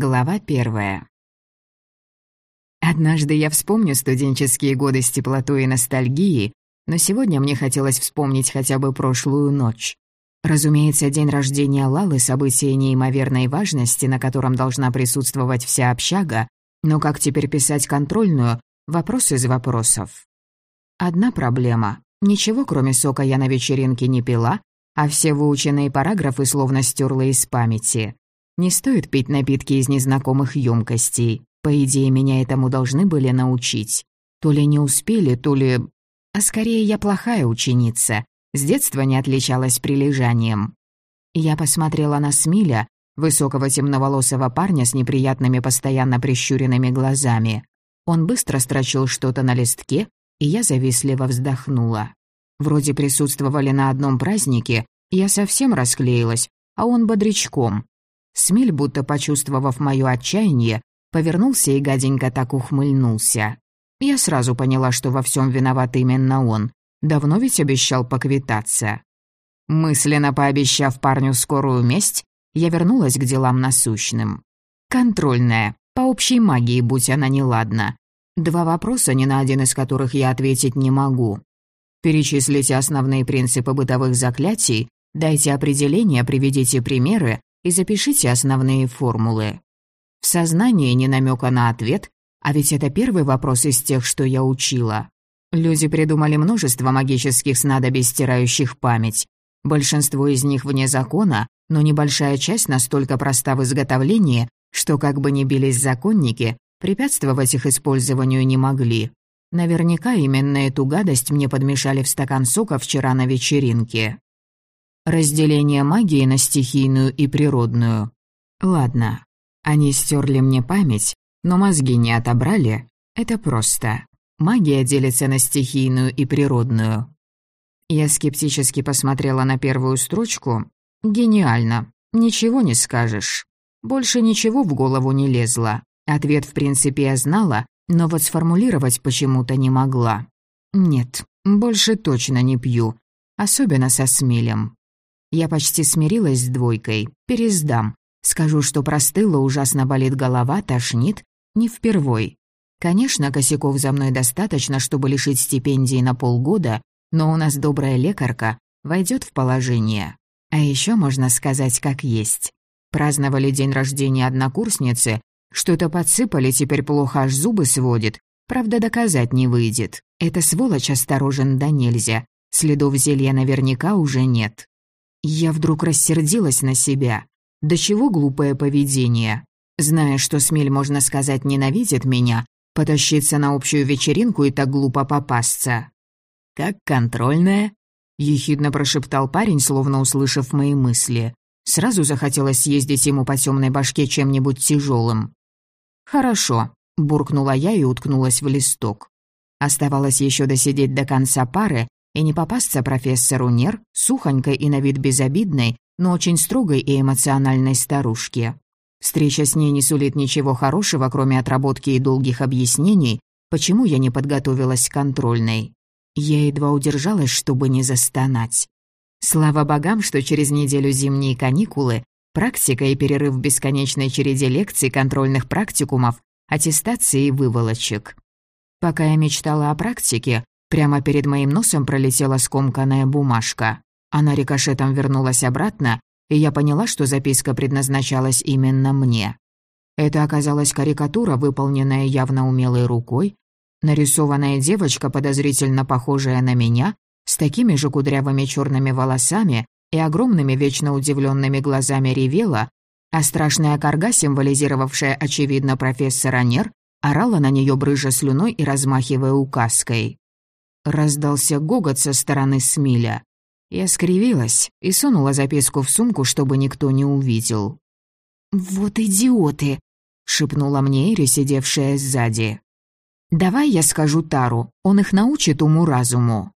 Глава первая. Однажды я вспомню студенческие годы с теплотой и ностальгией, но сегодня мне хотелось вспомнить хотя бы прошлую ночь. Разумеется, день рождения Лалы — событие неимоверной важности, на котором должна присутствовать вся общага, но как теперь писать контрольную — вопрос из вопросов. Одна проблема. Ничего, кроме сока, я на вечеринке не пила, а все выученные параграфы словно стерла из памяти. Не стоит пить напитки из незнакомых емкостей. По идее, меня этому должны были научить. То ли не успели, то ли... А скорее, я плохая ученица. С детства не отличалась прилежанием. Я посмотрела на Смиля, высокого темноволосого парня с неприятными постоянно прищуренными глазами. Он быстро строчил что-то на листке, и я завистливо вздохнула. Вроде присутствовали на одном празднике, я совсем расклеилась, а он бодрячком. Смель, будто почувствовав моё отчаяние, повернулся и гаденько так ухмыльнулся. Я сразу поняла, что во всем виноват именно он. Давно ведь обещал поквитаться. Мысленно пообещав парню скорую месть, я вернулась к делам насущным. Контрольная, по общей магии, будь она неладна. Два вопроса, ни на один из которых я ответить не могу. Перечислите основные принципы бытовых заклятий, дайте определение, приведите примеры, и запишите основные формулы. В сознании не намека на ответ, а ведь это первый вопрос из тех, что я учила. Люди придумали множество магических снадобий, стирающих память. Большинство из них вне закона, но небольшая часть настолько проста в изготовлении, что как бы ни бились законники, препятствовать их использованию не могли. Наверняка именно эту гадость мне подмешали в стакан сока вчера на вечеринке. Разделение магии на стихийную и природную. Ладно, они стерли мне память, но мозги не отобрали. Это просто. Магия делится на стихийную и природную. Я скептически посмотрела на первую строчку. Гениально. Ничего не скажешь. Больше ничего в голову не лезло. Ответ, в принципе, я знала, но вот сформулировать почему-то не могла. Нет, больше точно не пью. Особенно со смелем. Я почти смирилась с двойкой. Пересдам. Скажу, что простыла, ужасно болит голова, тошнит. Не впервой. Конечно, косяков за мной достаточно, чтобы лишить стипендии на полгода, но у нас добрая лекарка войдет в положение. А еще можно сказать, как есть. Праздновали день рождения однокурсницы, что-то подсыпали, теперь плохо аж зубы сводит. Правда, доказать не выйдет. Эта сволочь осторожен да нельзя. Следов зелья наверняка уже нет. Я вдруг рассердилась на себя. До чего глупое поведение. Зная, что Смель, можно сказать, ненавидит меня, потащиться на общую вечеринку и так глупо попасться. «Как контрольная?» — ехидно прошептал парень, словно услышав мои мысли. Сразу захотелось съездить ему по темной башке чем-нибудь тяжелым. «Хорошо», — буркнула я и уткнулась в листок. Оставалось еще досидеть до конца пары, и не попасться профессору Нер, сухонькой и на вид безобидной, но очень строгой и эмоциональной старушке. Встреча с ней не сулит ничего хорошего, кроме отработки и долгих объяснений, почему я не подготовилась к контрольной. Я едва удержалась, чтобы не застонать. Слава богам, что через неделю зимние каникулы, практика и перерыв в бесконечной череде лекций, контрольных практикумов, аттестации и выволочек. Пока я мечтала о практике, Прямо перед моим носом пролетела скомканная бумажка. Она рикошетом вернулась обратно, и я поняла, что записка предназначалась именно мне. Это оказалась карикатура, выполненная явно умелой рукой, нарисованная девочка, подозрительно похожая на меня, с такими же кудрявыми черными волосами и огромными вечно удивленными глазами ревела, а страшная корга, символизировавшая, очевидно, профессора Нер, орала на нее брыжа слюной и размахивая указкой. Раздался гогот со стороны Смиля. Я скривилась и сунула записку в сумку, чтобы никто не увидел. «Вот идиоты!» — шепнула мне Эри, сидевшая сзади. «Давай я скажу Тару, он их научит уму-разуму».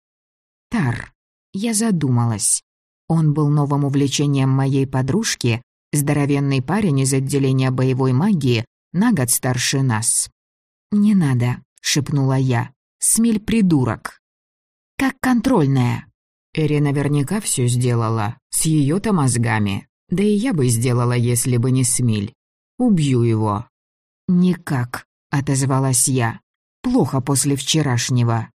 Тар. Я задумалась. Он был новым увлечением моей подружки, здоровенный парень из отделения боевой магии, на год старше нас. «Не надо», — шепнула я. Смель придурок. Как контрольная. Эри наверняка все сделала, с ее-то мозгами. Да и я бы сделала, если бы не Смель. Убью его». «Никак», — отозвалась я. «Плохо после вчерашнего».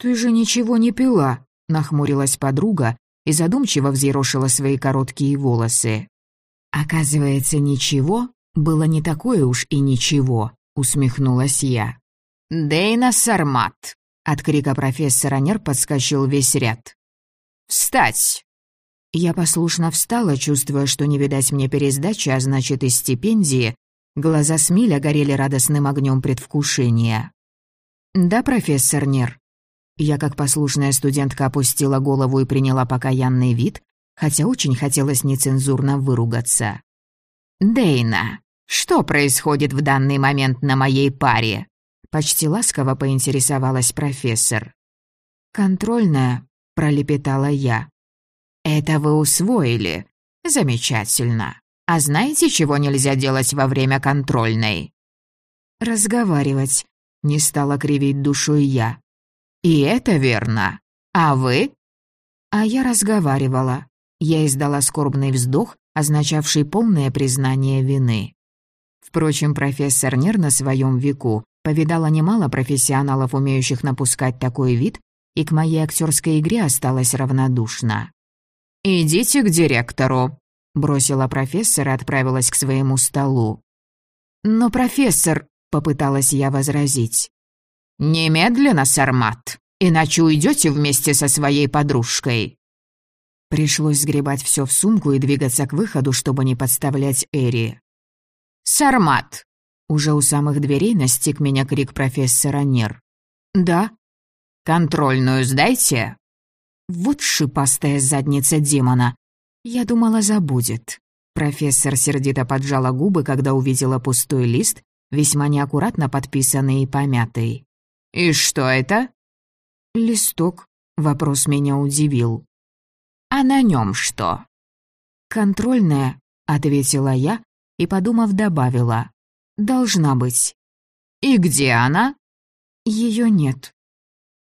«Ты же ничего не пила», — нахмурилась подруга и задумчиво взъерошила свои короткие волосы. «Оказывается, ничего было не такое уж и ничего», — усмехнулась я. «Дейна Сармат!» От крика профессора Нер подскочил весь ряд. «Встать!» Я послушно встала, чувствуя, что не видать мне пересдачи, а значит и стипендии. Глаза Смиля горели радостным огнем предвкушения. «Да, профессор Нер». Я, как послушная студентка, опустила голову и приняла покаянный вид, хотя очень хотелось нецензурно выругаться. «Дейна, что происходит в данный момент на моей паре?» Почти ласково поинтересовалась профессор. «Контрольная», — пролепетала я. «Это вы усвоили. Замечательно. А знаете, чего нельзя делать во время контрольной?» «Разговаривать», — не стала кривить душой я. «И это верно. А вы?» А я разговаривала. Я издала скорбный вздох, означавший полное признание вины. Впрочем, профессор Нер на своем веку повидала немало профессионалов, умеющих напускать такой вид, и к моей актерской игре осталась равнодушна. «Идите к директору», — бросила профессор и отправилась к своему столу. «Но профессор», — попыталась я возразить. «Немедленно, Сармат, иначе уйдете вместе со своей подружкой». Пришлось сгребать все в сумку и двигаться к выходу, чтобы не подставлять Эри. «Сармат!» Уже у самых дверей настиг меня крик профессора Нер. «Да». «Контрольную сдайте». Вот шипастая задница демона. Я думала, забудет. Профессор сердито поджала губы, когда увидела пустой лист, весьма неаккуратно подписанный и помятый. «И что это?» «Листок», — вопрос меня удивил. «А на нем что?» «Контрольная», — ответила я и, подумав, добавила. «Должна быть». «И где она?» Ее нет.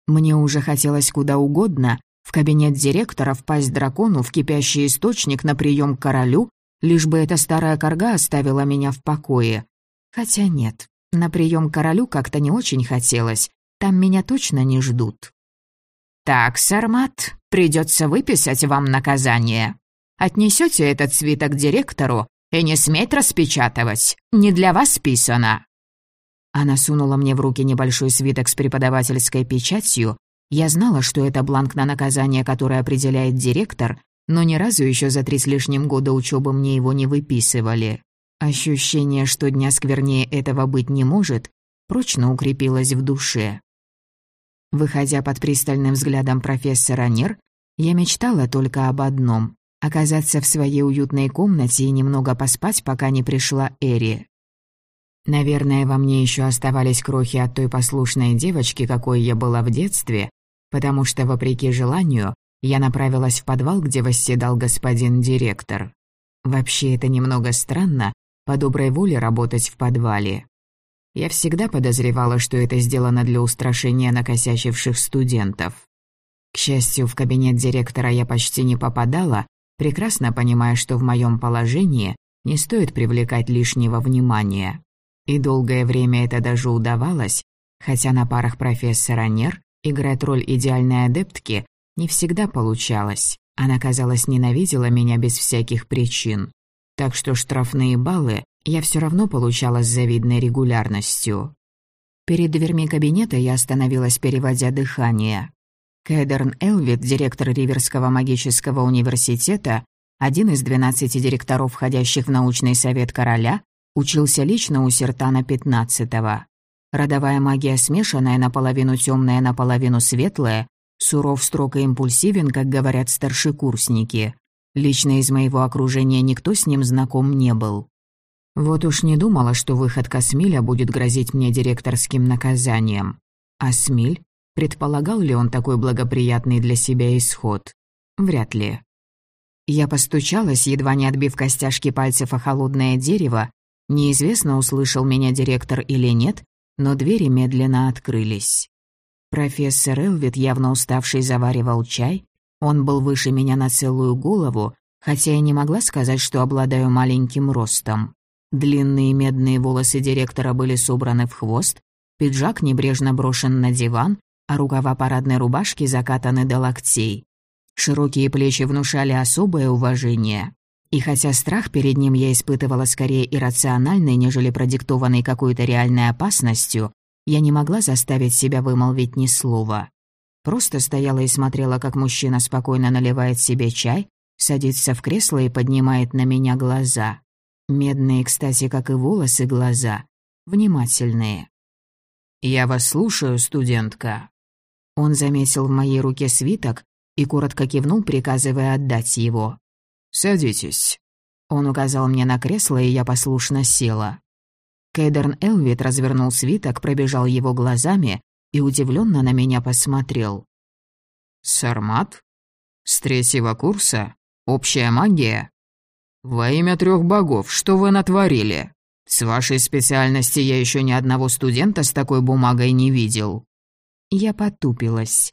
Мне уже хотелось куда угодно, в кабинет директора впасть дракону в кипящий источник на прием к королю, лишь бы эта старая корга оставила меня в покое. Хотя нет, на прием к королю как-то не очень хотелось, там меня точно не ждут. «Так, Сармат, придется выписать вам наказание. Отнесете этот свиток директору и не сметь распечатывать. Не для вас писано». Она сунула мне в руки небольшой свиток с преподавательской печатью. Я знала, что это бланк на наказание, которое определяет директор, но ни разу еще за три с лишним года учебы мне его не выписывали. Ощущение, что дня сквернее этого быть не может, прочно укрепилось в душе. Выходя под пристальным взглядом профессора Нер, я мечтала только об одном — оказаться в своей уютной комнате и немного поспать, пока не пришла Эри. Наверное, во мне еще оставались крохи от той послушной девочки, какой я была в детстве, потому что, вопреки желанию, я направилась в подвал, где восседал господин директор. Вообще, это немного странно, по доброй воле работать в подвале. Я всегда подозревала, что это сделано для устрашения накосячивших студентов. К счастью, в кабинет директора я почти не попадала, прекрасно понимая, что в моем положении не стоит привлекать лишнего внимания. И долгое время это даже удавалось, хотя на парах профессора Нер играть роль идеальной адептки не всегда получалось. Она, казалось, ненавидела меня без всяких причин. Так что штрафные баллы я все равно получала с завидной регулярностью. Перед дверьми кабинета я остановилась, переводя дыхание. Кэдерн Элвит, директор Риверского магического университета, один из двенадцати директоров, входящих в научный совет короля, учился лично у Сертана XV. Родовая магия смешанная, наполовину темная, наполовину светлая, суров, строг и импульсивен, как говорят старшекурсники. Лично из моего окружения никто с ним знаком не был. Вот уж не думала, что выход Касмиля будет грозить мне директорским наказанием. А Смиль? Предполагал ли он такой благоприятный для себя исход? Вряд ли. Я постучалась, едва не отбив костяшки пальцев о холодное дерево. Неизвестно, услышал меня директор или нет, но двери медленно открылись. Профессор Элвит, явно уставший, заваривал чай. Он был выше меня на целую голову, хотя я не могла сказать, что обладаю маленьким ростом. Длинные медные волосы директора были собраны в хвост, пиджак небрежно брошен на диван, а рукава парадной рубашки закатаны до локтей. Широкие плечи внушали особое уважение. И хотя страх перед ним я испытывала скорее иррациональный, нежели продиктованный какой-то реальной опасностью, я не могла заставить себя вымолвить ни слова. Просто стояла и смотрела, как мужчина спокойно наливает себе чай, садится в кресло и поднимает на меня глаза. Медные, кстати, как и волосы, глаза. Внимательные. «Я вас слушаю, студентка». Он заметил в моей руке свиток и коротко кивнул, приказывая отдать его. «Садитесь». Он указал мне на кресло, и я послушно села. Кейдерн Элвит развернул свиток, пробежал его глазами и удивленно на меня посмотрел. «Сармат? С третьего курса? Общая магия? Во имя трех богов, что вы натворили? С вашей специальности я еще ни одного студента с такой бумагой не видел». Я потупилась.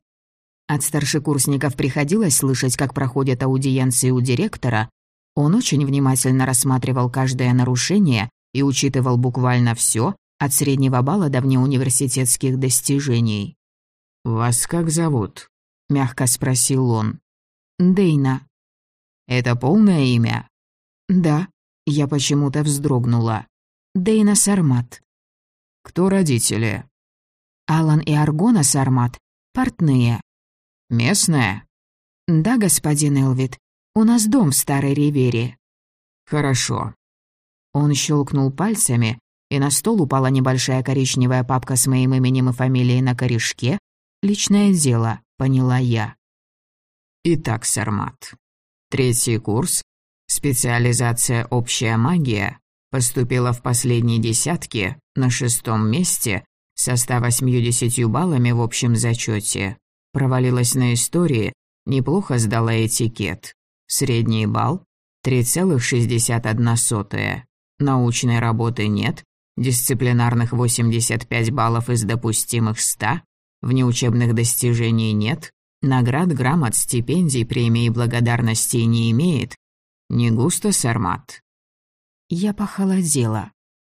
От старшекурсников приходилось слышать, как проходят аудиенции у директора. Он очень внимательно рассматривал каждое нарушение и учитывал буквально все, от среднего балла до внеуниверситетских достижений. «Вас как зовут?» — мягко спросил он. «Дейна». «Это полное имя?» «Да». Я почему-то вздрогнула. Дейна Сармат. «Кто родители?» «Алан и Аргона Сармат. Портные». «Местная?» «Да, господин Элвит. У нас дом в Старой Ривере». «Хорошо». Он щелкнул пальцами, и на стол упала небольшая коричневая папка с моим именем и фамилией на корешке. «Личное дело», — поняла я. Итак, Сармат. Третий курс. Специализация «Общая магия» поступила в последней десятке на шестом месте со 180 баллами в общем зачете. Провалилась на истории, неплохо сдала этикет. Средний балл – 3,61. Научной работы нет, дисциплинарных 85 баллов из допустимых 100, внеучебных достижений нет, наград, грамот, стипендий, премий и благодарностей не имеет. Не густо, Сармат. Я похолодела.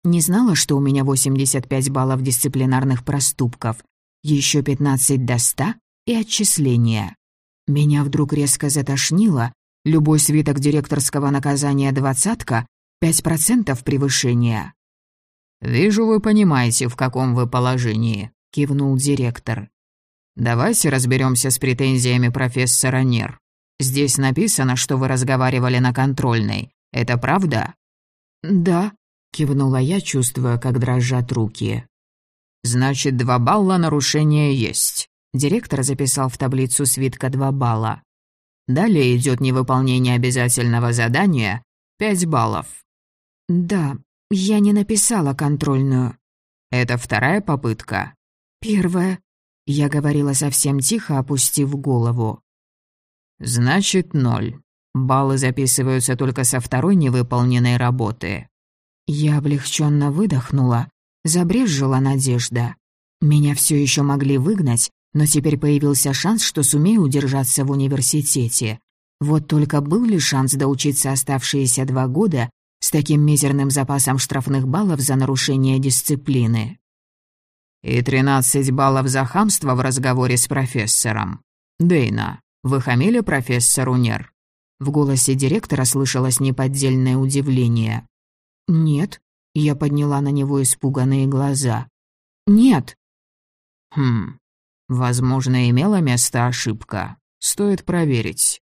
Не знала, что у меня 85 баллов дисциплинарных проступков, еще 15 до 100 и отчисления. Меня вдруг резко затошнило, любой свиток директорского наказания двадцатка, пять процентов превышения. «Вижу, вы понимаете, в каком вы положении», — кивнул директор. «Давайте разберемся с претензиями профессора Нер. Здесь написано, что вы разговаривали на контрольной. Это правда?» «Да», — кивнула я, чувствуя, как дрожат руки. «Значит, два балла нарушения есть. Директор записал в таблицу свитка два балла. Далее идет невыполнение обязательного задания — пять баллов. «Да, я не написала контрольную». «Это вторая попытка?» «Первая». Я говорила совсем тихо, опустив голову. «Значит, ноль. Баллы записываются только со второй невыполненной работы». Я облегченно выдохнула, забрежжила надежда. Меня все еще могли выгнать, но теперь появился шанс, что сумею удержаться в университете. Вот только был ли шанс доучиться оставшиеся два года с таким мизерным запасом штрафных баллов за нарушение дисциплины? И 13 баллов за хамство в разговоре с профессором. Дейна, вы хамили профессору Нер? В голосе директора слышалось неподдельное удивление. «Нет», — я подняла на него испуганные глаза. «Нет». «Хм, Возможно, имела место ошибка. Стоит проверить.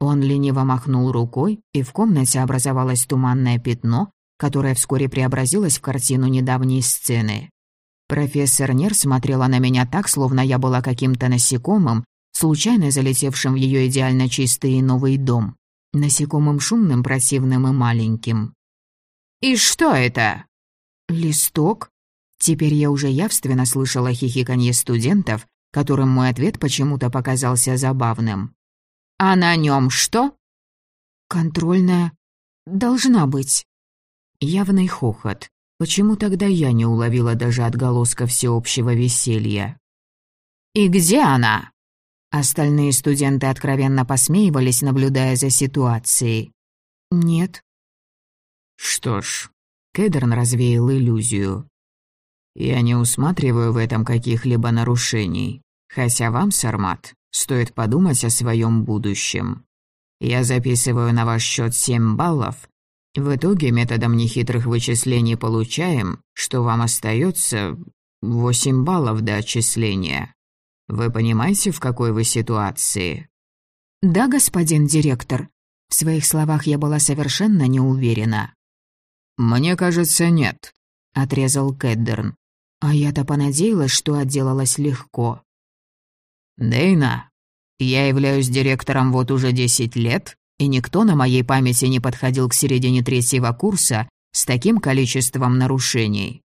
Он лениво махнул рукой, и в комнате образовалось туманное пятно, которое вскоре преобразилось в картину недавней сцены. Профессор Нер смотрела на меня так, словно я была каким-то насекомым, случайно залетевшим в ее идеально чистый и новый дом. Насекомым шумным, противным и маленьким. «И что это?» «Листок?» Теперь я уже явственно слышала хихиканье студентов, которым мой ответ почему-то показался забавным. «А на нем что?» «Контрольная. Должна быть». Явный хохот. Почему тогда я не уловила даже отголоска всеобщего веселья? «И где она?» Остальные студенты откровенно посмеивались, наблюдая за ситуацией. «Нет». «Что ж, Кедерн развеял иллюзию. «Я не усматриваю в этом каких-либо нарушений. Хотя вам, Сармат, стоит подумать о своем будущем. Я записываю на ваш счет семь баллов. В итоге методом нехитрых вычислений получаем, что вам остается восемь баллов до отчисления. Вы понимаете, в какой вы ситуации?» «Да, господин директор». В своих словах я была совершенно не уверена. «Мне кажется, нет», — отрезал Кэддерн. А я-то понадеялась, что отделалась легко. «Дейна, я являюсь директором вот уже десять лет, и никто на моей памяти не подходил к середине третьего курса с таким количеством нарушений.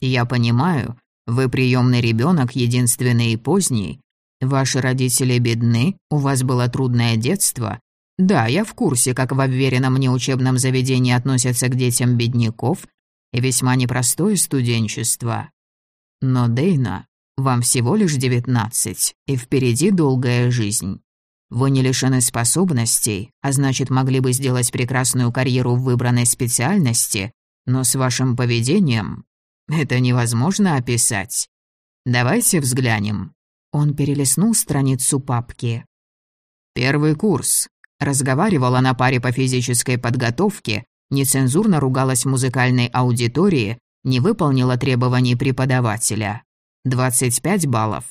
Я понимаю, вы приемный ребенок, единственный и поздний. Ваши родители бедны, у вас было трудное детство. Да, я в курсе, как в обверенном мне учебном заведении относятся к детям бедняков, и весьма непростое студенчество. Но, Дейна, вам всего лишь девятнадцать, и впереди долгая жизнь. Вы не лишены способностей, а значит, могли бы сделать прекрасную карьеру в выбранной специальности, но с вашим поведением это невозможно описать. Давайте взглянем. Он перелистнул страницу папки. Первый курс. Разговаривала на паре по физической подготовке, нецензурно ругалась в музыкальной аудитории, не выполнила требований преподавателя. 25 баллов.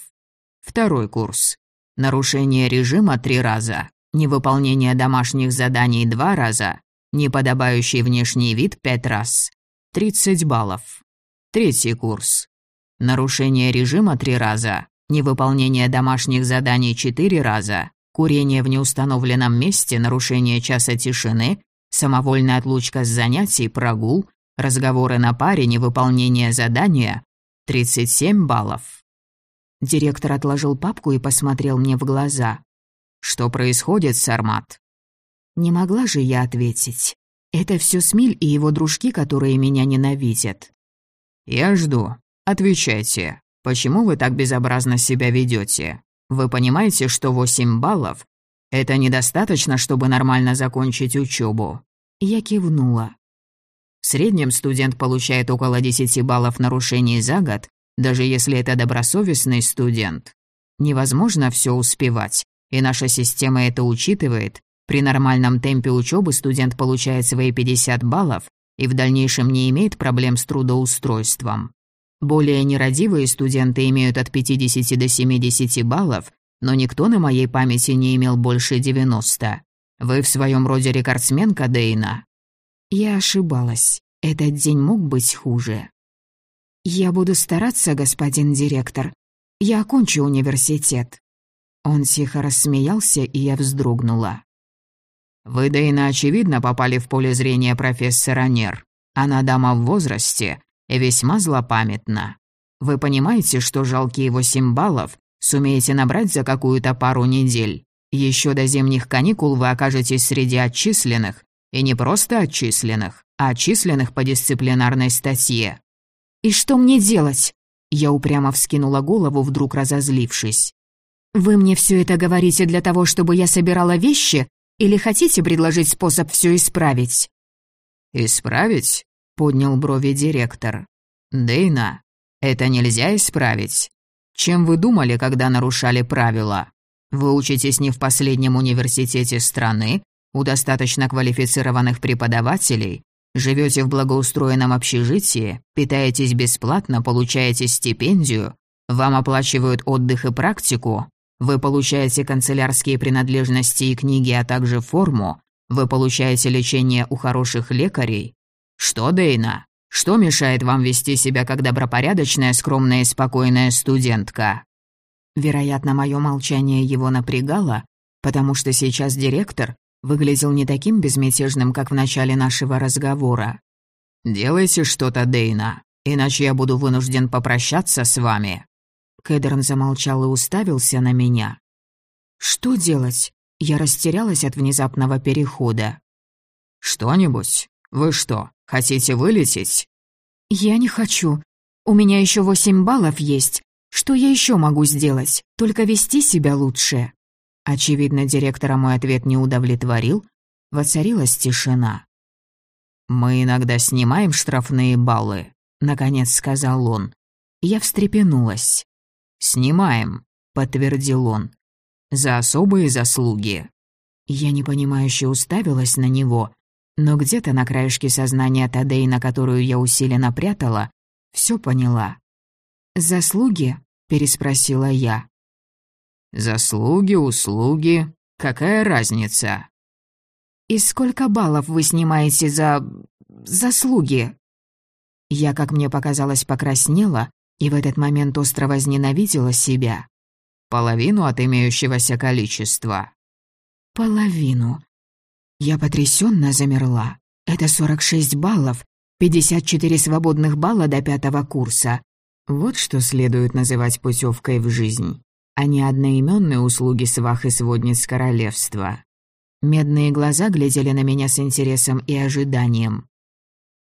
Второй курс. Нарушение режима три раза. Невыполнение домашних заданий два раза. Неподобающий внешний вид пять раз. 30 баллов. Третий курс. Нарушение режима три раза. Невыполнение домашних заданий четыре раза. Курение в неустановленном месте, нарушение часа тишины, самовольная отлучка с занятий, прогул, разговоры на паре, невыполнение задания, 37 баллов. Директор отложил папку и посмотрел мне в глаза. «Что происходит, Сармат?» Не могла же я ответить. Это все Смиль и его дружки, которые меня ненавидят. «Я жду. Отвечайте. Почему вы так безобразно себя ведете? Вы понимаете, что 8 баллов — это недостаточно, чтобы нормально закончить учебу? Я кивнула. В среднем студент получает около 10 баллов нарушений за год, даже если это добросовестный студент. Невозможно все успевать, и наша система это учитывает. При нормальном темпе учебы студент получает свои 50 баллов и в дальнейшем не имеет проблем с трудоустройством. Более нерадивые студенты имеют от 50 до 70 баллов, но никто на моей памяти не имел больше 90. Вы в своем роде рекордсменка, Дейна. Я ошибалась. Этот день мог быть хуже. Я буду стараться, господин директор. Я окончу университет. Он тихо рассмеялся, и я вздрогнула. Вы, Дейна, очевидно попали в поле зрения профессора Нер. Она дама в возрасте весьма злопамятна. Вы понимаете, что жалкие восемь баллов сумеете набрать за какую-то пару недель. Еще до зимних каникул вы окажетесь среди отчисленных, и не просто отчисленных, а отчисленных по дисциплинарной статье. «И что мне делать?» Я упрямо вскинула голову, вдруг разозлившись. «Вы мне все это говорите для того, чтобы я собирала вещи, или хотите предложить способ все исправить?» «Исправить?» — поднял брови директор. «Дейна, это нельзя исправить. Чем вы думали, когда нарушали правила? Вы учитесь не в последнем университете страны, у достаточно квалифицированных преподавателей, живете в благоустроенном общежитии, питаетесь бесплатно, получаете стипендию, вам оплачивают отдых и практику, вы получаете канцелярские принадлежности и книги, а также форму, вы получаете лечение у хороших лекарей. Что, Дейна, что мешает вам вести себя как добропорядочная, скромная и спокойная студентка? Вероятно, мое молчание его напрягало, потому что сейчас директор выглядел не таким безмятежным, как в начале нашего разговора. «Делайте что-то, Дейна, иначе я буду вынужден попрощаться с вами». Кэдерн замолчал и уставился на меня. «Что делать?» Я растерялась от внезапного перехода. «Что-нибудь? Вы что, хотите вылететь?» «Я не хочу. У меня еще восемь баллов есть. Что я еще могу сделать? Только вести себя лучше». Очевидно, директора мой ответ не удовлетворил. Воцарилась тишина. «Мы иногда снимаем штрафные баллы», — наконец сказал он. Я встрепенулась. «Снимаем», — подтвердил он. «За особые заслуги». Я непонимающе уставилась на него, но где-то на краешке сознания Тадей, на которую я усиленно прятала, все поняла. «Заслуги?» — переспросила я. «Заслуги, услуги. Какая разница?» «И сколько баллов вы снимаете за... заслуги?» Я, как мне показалось, покраснела и в этот момент остро возненавидела себя. Половину от имеющегося количества. Половину. Я потрясенно замерла. Это 46 баллов, 54 свободных балла до пятого курса. Вот что следует называть путевкой в жизнь, а не одноименные услуги свах и сводниц королевства. Медные глаза глядели на меня с интересом и ожиданием.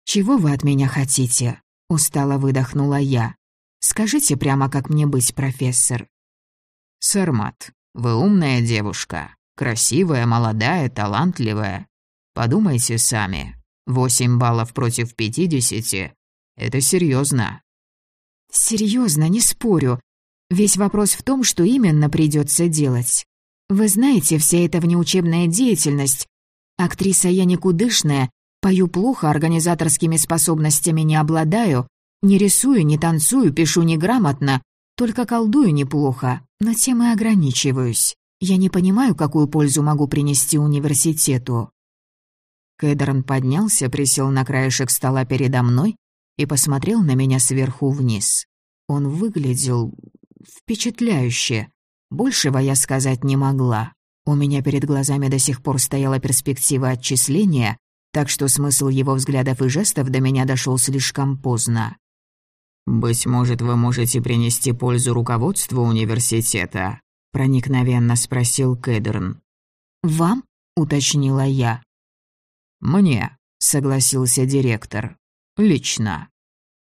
«Чего вы от меня хотите?» — устало выдохнула я. «Скажите прямо, как мне быть, профессор». «Сармат, вы умная девушка. Красивая, молодая, талантливая. Подумайте сами. Восемь баллов против пятидесяти — это серьезно. Серьезно, не спорю. Весь вопрос в том, что именно придется делать. Вы знаете, вся эта внеучебная деятельность. Актриса я никудышная, пою плохо, организаторскими способностями не обладаю, не рисую, не танцую, пишу неграмотно, только колдую неплохо, но тем и ограничиваюсь. Я не понимаю, какую пользу могу принести университету». Кэдерн поднялся, присел на краешек стола передо мной и посмотрел на меня сверху вниз. Он выглядел впечатляюще. Большего я сказать не могла. У меня перед глазами до сих пор стояла перспектива отчисления, так что смысл его взглядов и жестов до меня дошел слишком поздно. «Быть может, вы можете принести пользу руководству университета?» — проникновенно спросил Кэдерн. «Вам?» — уточнила я. «Мне», — согласился директор. «Лично.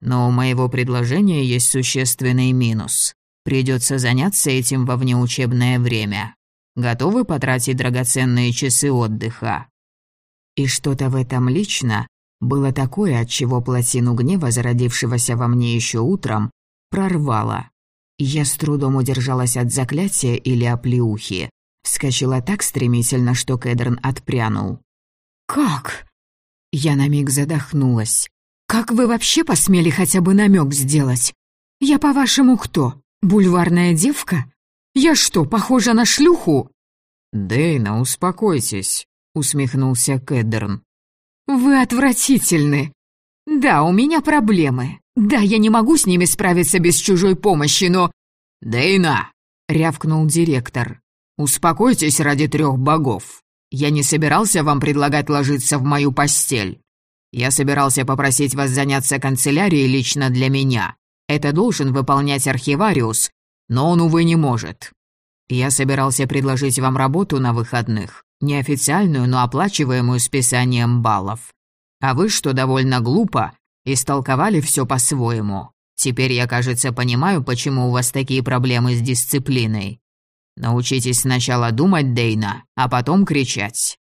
Но у моего предложения есть существенный минус. Придется заняться этим во внеучебное время. Готовы потратить драгоценные часы отдыха?» И что-то в этом лично было такое, от чего плотину гнева, зародившегося во мне еще утром, прорвало. Я с трудом удержалась от заклятия или оплеухи. Вскочила так стремительно, что Кэдрон отпрянул. «Как?» Я на миг задохнулась. «Как вы вообще посмели хотя бы намек сделать? Я, по-вашему, кто? Бульварная девка? Я что, похожа на шлюху?» «Дэйна, успокойтесь», — усмехнулся Кэддерн. «Вы отвратительны. Да, у меня проблемы. Да, я не могу с ними справиться без чужой помощи, но... «Дейна!» — рявкнул директор. «Успокойтесь ради трех богов. Я не собирался вам предлагать ложиться в мою постель. Я собирался попросить вас заняться канцелярией лично для меня. Это должен выполнять архивариус, но он, увы, не может. Я собирался предложить вам работу на выходных, неофициальную, но оплачиваемую списанием баллов. А вы, что довольно глупо, Истолковали все по-своему. Теперь я, кажется, понимаю, почему у вас такие проблемы с дисциплиной. Научитесь сначала думать, Дейна, а потом кричать».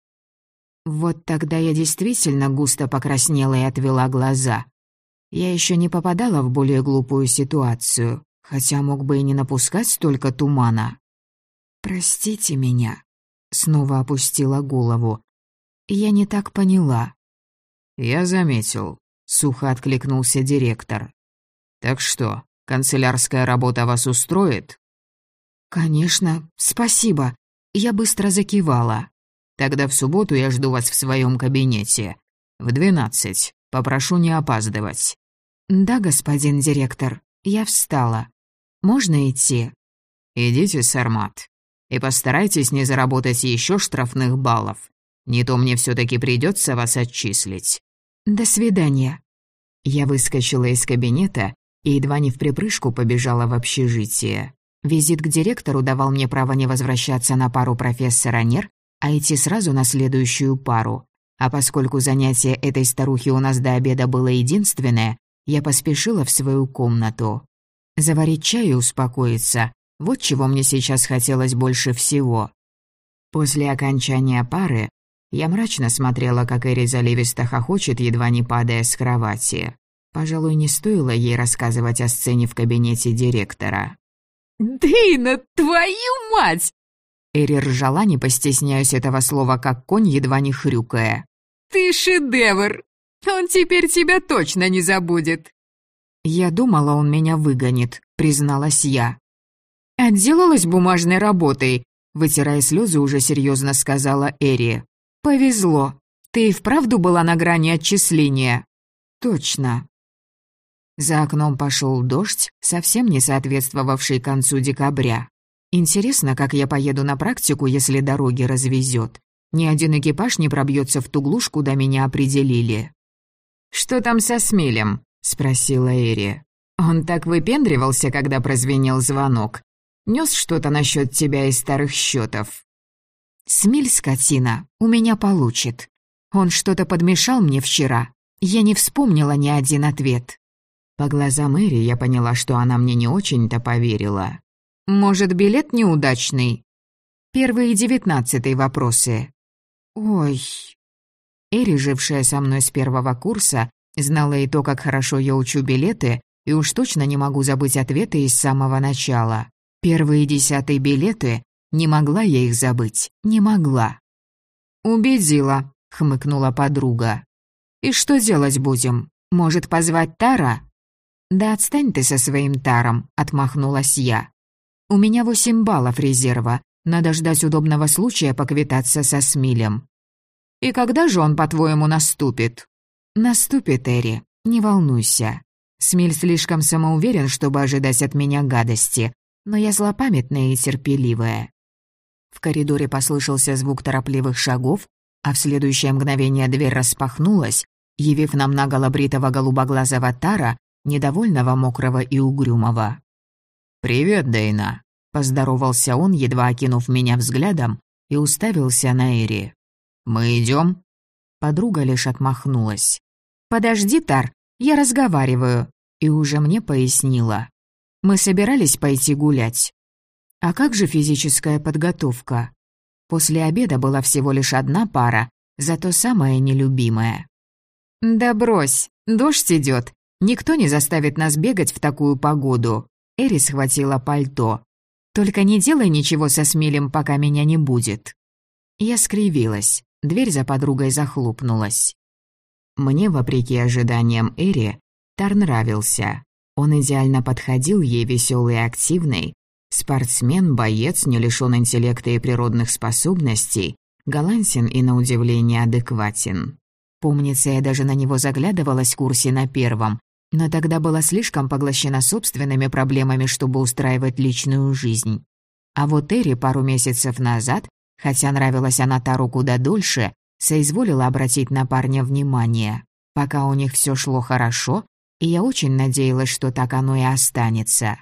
Вот тогда я действительно густо покраснела и отвела глаза. Я еще не попадала в более глупую ситуацию, хотя мог бы и не напускать столько тумана. «Простите меня», — снова опустила голову. «Я не так поняла». «Я заметил сухо откликнулся директор. Так что, канцелярская работа вас устроит? Конечно, спасибо. Я быстро закивала. Тогда в субботу я жду вас в своем кабинете. В двенадцать. Попрошу не опаздывать. Да, господин директор. Я встала. Можно идти? Идите, Сармат. И постарайтесь не заработать еще штрафных баллов. Не то мне все таки придется вас отчислить. «До свидания». Я выскочила из кабинета и едва не в припрыжку побежала в общежитие. Визит к директору давал мне право не возвращаться на пару профессора Нер, а идти сразу на следующую пару. А поскольку занятие этой старухи у нас до обеда было единственное, я поспешила в свою комнату. Заварить чай и успокоиться – вот чего мне сейчас хотелось больше всего. После окончания пары Я мрачно смотрела, как Эри заливисто хохочет, едва не падая с кровати. Пожалуй, не стоило ей рассказывать о сцене в кабинете директора. «Дейна, твою мать!» Эри ржала, не постесняясь этого слова, как конь, едва не хрюкая. «Ты шедевр! Он теперь тебя точно не забудет!» «Я думала, он меня выгонит», — призналась я. «Отделалась бумажной работой», — вытирая слезы, уже серьезно сказала Эри. «Повезло. Ты и вправду была на грани отчисления». «Точно». За окном пошел дождь, совсем не соответствовавший концу декабря. Интересно, как я поеду на практику, если дороги развезет. Ни один экипаж не пробьется в ту глушь, куда меня определили. «Что там со Смелем?» — спросила Эри. «Он так выпендривался, когда прозвенел звонок. Нес что-то насчет тебя из старых счетов. Смель, скотина, у меня получит. Он что-то подмешал мне вчера. Я не вспомнила ни один ответ. По глазам Эри я поняла, что она мне не очень-то поверила. Может, билет неудачный? Первые девятнадцатые вопросы. Ой. Эри, жившая со мной с первого курса, знала и то, как хорошо я учу билеты, и уж точно не могу забыть ответы из самого начала. Первые десятые билеты не могла я их забыть, не могла. «Убедила», — хмыкнула подруга. «И что делать будем? Может, позвать Тара?» «Да отстань ты со своим Таром», — отмахнулась я. «У меня восемь баллов резерва. Надо ждать удобного случая поквитаться со Смилем». «И когда же он, по-твоему, наступит?» «Наступит, Эри, не волнуйся. Смиль слишком самоуверен, чтобы ожидать от меня гадости, но я злопамятная и терпеливая. В коридоре послышался звук торопливых шагов, а в следующее мгновение дверь распахнулась, явив нам наголо бритого голубоглазого Тара, недовольного, мокрого и угрюмого. «Привет, Дейна», — поздоровался он, едва окинув меня взглядом, и уставился на Эри. «Мы идем?» Подруга лишь отмахнулась. «Подожди, Тар, я разговариваю», и уже мне пояснила. «Мы собирались пойти гулять. А как же физическая подготовка? После обеда была всего лишь одна пара, зато самая нелюбимая. «Да брось, дождь идет. Никто не заставит нас бегать в такую погоду». Эри схватила пальто. «Только не делай ничего со смелем, пока меня не будет». Я скривилась. Дверь за подругой захлопнулась. Мне, вопреки ожиданиям Эри, Тар нравился. Он идеально подходил ей веселый и активный, Спортсмен, боец, не лишён интеллекта и природных способностей, галантен и, на удивление, адекватен. Помнится, я даже на него заглядывалась в курсе на первом, но тогда была слишком поглощена собственными проблемами, чтобы устраивать личную жизнь. А вот Эри пару месяцев назад, хотя нравилась она Тару куда дольше, соизволила обратить на парня внимание. Пока у них все шло хорошо, и я очень надеялась, что так оно и останется.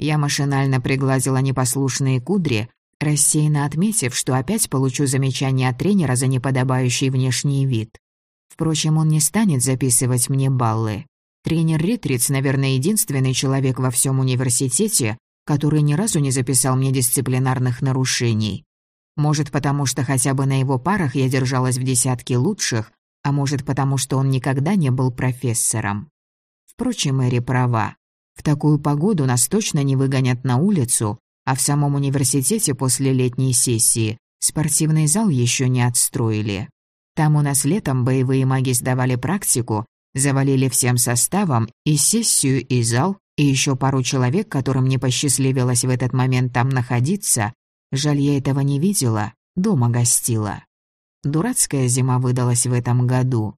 Я машинально пригладила непослушные кудри, рассеянно отметив, что опять получу замечание от тренера за неподобающий внешний вид. Впрочем, он не станет записывать мне баллы. Тренер Ритриц, наверное, единственный человек во всем университете, который ни разу не записал мне дисциплинарных нарушений. Может, потому что хотя бы на его парах я держалась в десятке лучших, а может, потому что он никогда не был профессором. Впрочем, Мэри права. В такую погоду нас точно не выгонят на улицу, а в самом университете после летней сессии спортивный зал еще не отстроили. Там у нас летом боевые маги сдавали практику, завалили всем составом и сессию, и зал, и еще пару человек, которым не посчастливилось в этот момент там находиться. Жаль, я этого не видела, дома гостила. Дурацкая зима выдалась в этом году.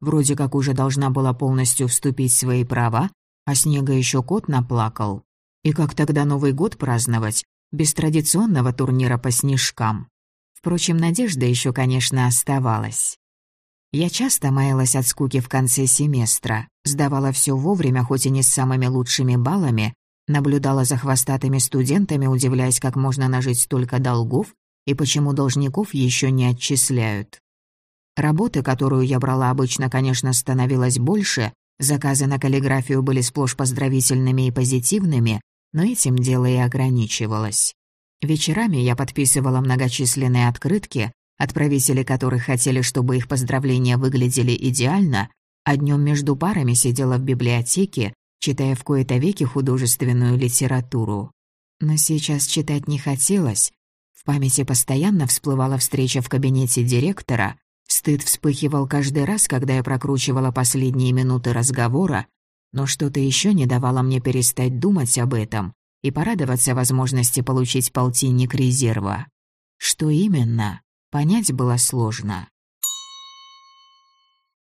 Вроде как уже должна была полностью вступить в свои права, а снега еще кот наплакал. И как тогда Новый год праздновать, без традиционного турнира по снежкам? Впрочем, надежда еще, конечно, оставалась. Я часто маялась от скуки в конце семестра, сдавала все вовремя, хоть и не с самыми лучшими баллами, наблюдала за хвостатыми студентами, удивляясь, как можно нажить столько долгов и почему должников еще не отчисляют. Работы, которую я брала обычно, конечно, становилось больше, Заказы на каллиграфию были сплошь поздравительными и позитивными, но этим дело и ограничивалось. Вечерами я подписывала многочисленные открытки, отправители которых хотели, чтобы их поздравления выглядели идеально, а днем между парами сидела в библиотеке, читая в кои-то веки художественную литературу. Но сейчас читать не хотелось. В памяти постоянно всплывала встреча в кабинете директора, стыд вспыхивал каждый раз, когда я прокручивала последние минуты разговора, но что-то еще не давало мне перестать думать об этом и порадоваться возможности получить полтинник резерва. Что именно, понять было сложно.